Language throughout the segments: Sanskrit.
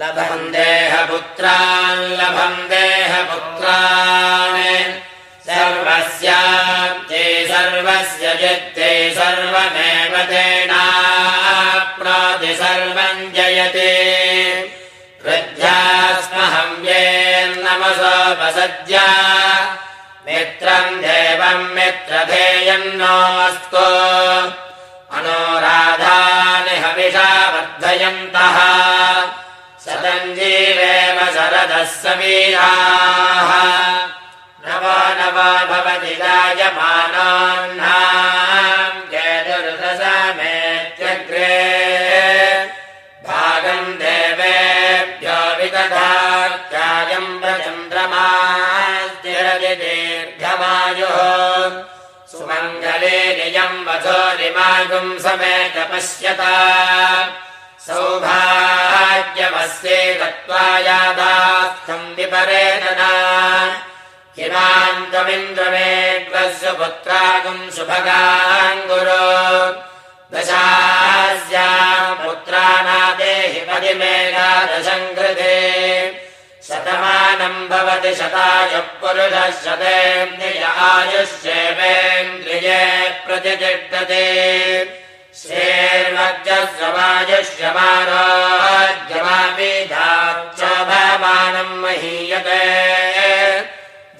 लभम् देहपुत्रान् लभम् देहपुत्रान् सर्वस्याब्जे सर्वस्य चित्ते सर्वमेव तेनाप्नोति सर्वम् जयते। वृद्ध्यास्महम् येन्नमसोपसद्या मित्रम् देवम् मित्रधेयन्नोऽस्तु मनोराधानि हविषा वर्धयन्तः। सदञ्जीवेव शरदः सवीराः नवा नवा भवति जायमानान्नाम्। चेतुर्दशमेत्यग्रे भागम् देवेभ्यो विदधात्यायम् प्रचन्द्रमास्तिरति दीर्घमायुः सुमङ्गले नियम् वधोरिमागुम् समेत पश्यता सौभाग्यमस्ये गत्वा यादास्थम् विपरेतना। हिमान्तमिन्द्रमेग्वस्य पुत्रागुम् सुभगाङ्गुरो दशास्याम् पुत्रानादेहि पदिमेकादशम् कृते। शतमानम् भवति शतायुः पुरुषः शतेन्द्रिय श्रेर्वज्रस्रवायुष्यमारोग्यमाविधाच्चोभमानम् महीयते।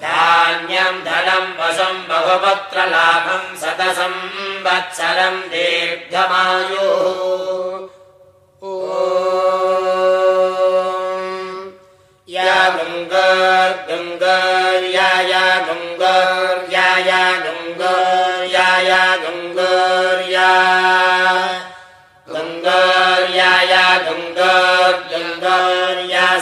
धान्यम् धनम् वशम् बहुपत्रलाभम् शतसंवत्सरम् दीर्घमायुः। या गङ्गर्गङ्गर्याया